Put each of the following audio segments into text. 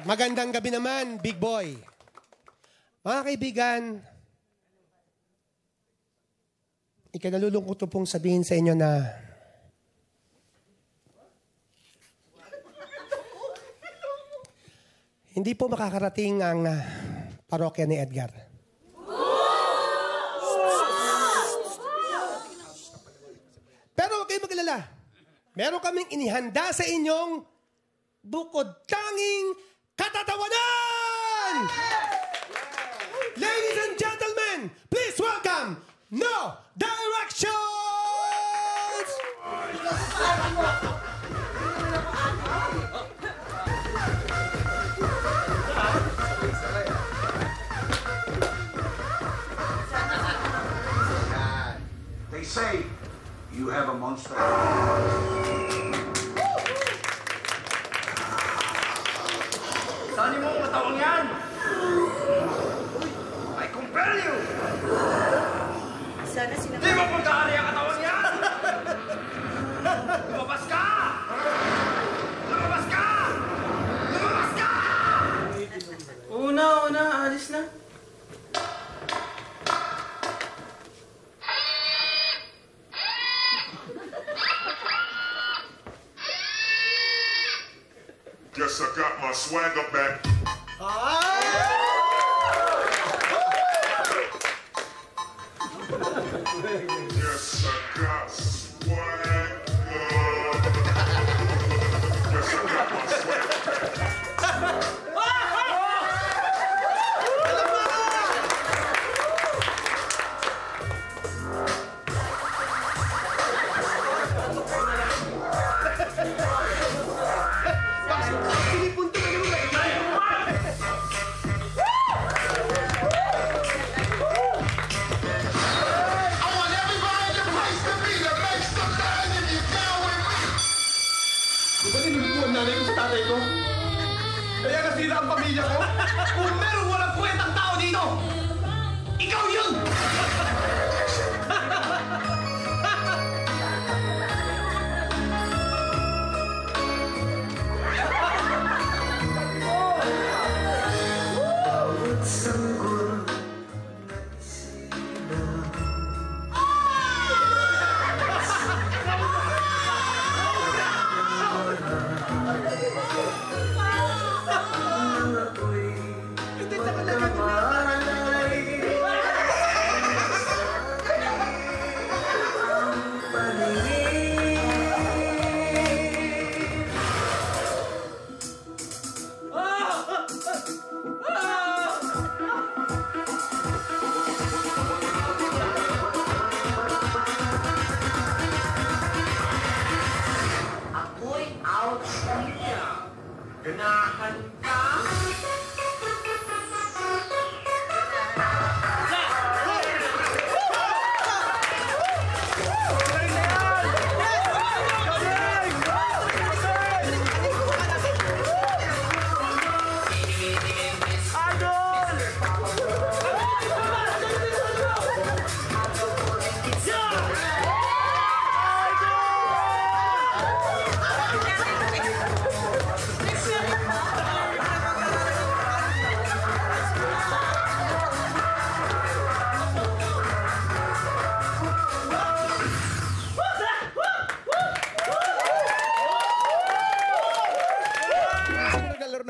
Magandang gabi naman, big boy. Mga kaibigan, ikinalulungkot ko pong sabihin sa inyo na hindi po makakarating ang ah, parokya ni Edgar. Pero huwag kayong maglala. Meron kaming inihanda sa inyong bukod tanging katatawanan! Ladies and gentlemen, please welcome No Directions! They say you have a monster. Guess I got my swagger back. Yes, I got swagger. Pamilya ko? Kung meron walang kwentang tao dito, ikaw yun! not 100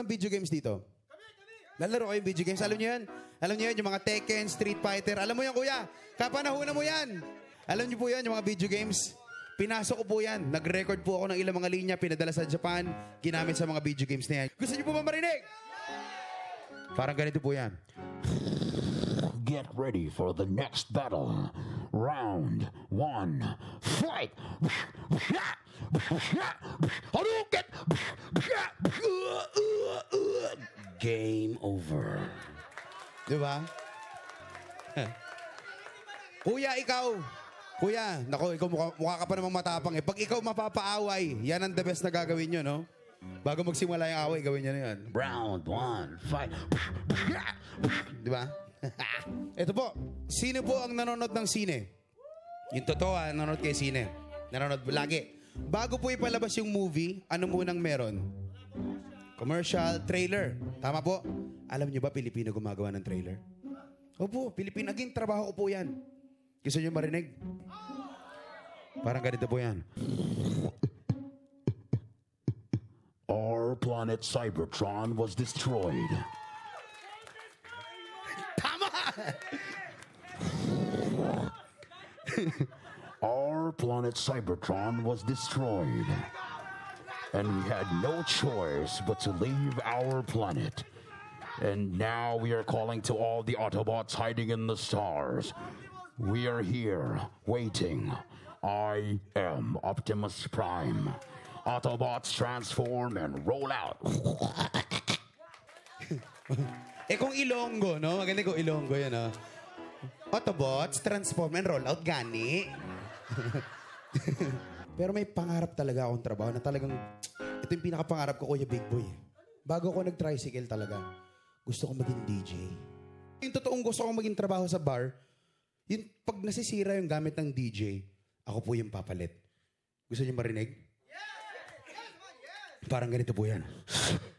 ng video games dito? Nalaro kayo yung video games. Alam niyo yan? Alam niyo yan, yung mga Tekken, Street Fighter. Alam mo yan, kuya. Kapanahunan mo yan. Alam niyo po yan, yung mga video games. Pinasok ko po yan. Nag-record po ako ng ilang mga linya, pinadala sa Japan, ginamit sa mga video games na yan. Gusto niyo po ba marinig? Parang ganito po yan. Get ready for the next battle. Round one, fight! Hadouken! Game over. Di ba? Kuya, ikaw. Kuya, nako, ikaw mukha, mukha ka pa namang matapang eh. Pag ikaw mapapaaway, yan ang the best na gagawin nyo, no? Bago magsimula yung away, gawin nyo na yun. Round one, fight! Di ba? Ito po, sino po ang nanonood ng sine? Yung totoo ah, nanonood kayo sine. Nanonood lagi. Bago po ipalabas yung movie, ano munang meron? commercial, trailer. Tama po? Alam niyo ba, Pilipino gumagawa ng trailer? Opo, Pilipino. Again, trabaho ko po yan. Gusto niyo marinig? Parang ganito po yan. Our planet Cybertron was destroyed. Our planet Cybertron was destroyed. And we had no choice but to leave our planet. And now we are calling to all the Autobots hiding in the stars. We are here, waiting. I am Optimus Prime. Autobots transform and roll out. Eh kung Ilonggo, no? Maganda kung Ilonggo yan, no? Autobots, transform and roll out, gani. Pero may pangarap talaga akong trabaho na talagang, ito yung pinakapangarap ko, Kuya Big Boy. Bago ako nag-tricycle talaga, gusto ko maging DJ. Yung totoong gusto kong maging trabaho sa bar, yung pag nasisira yung gamit ng DJ, ako po yung papalit. Gusto niyo marinig? Parang ganito po yan.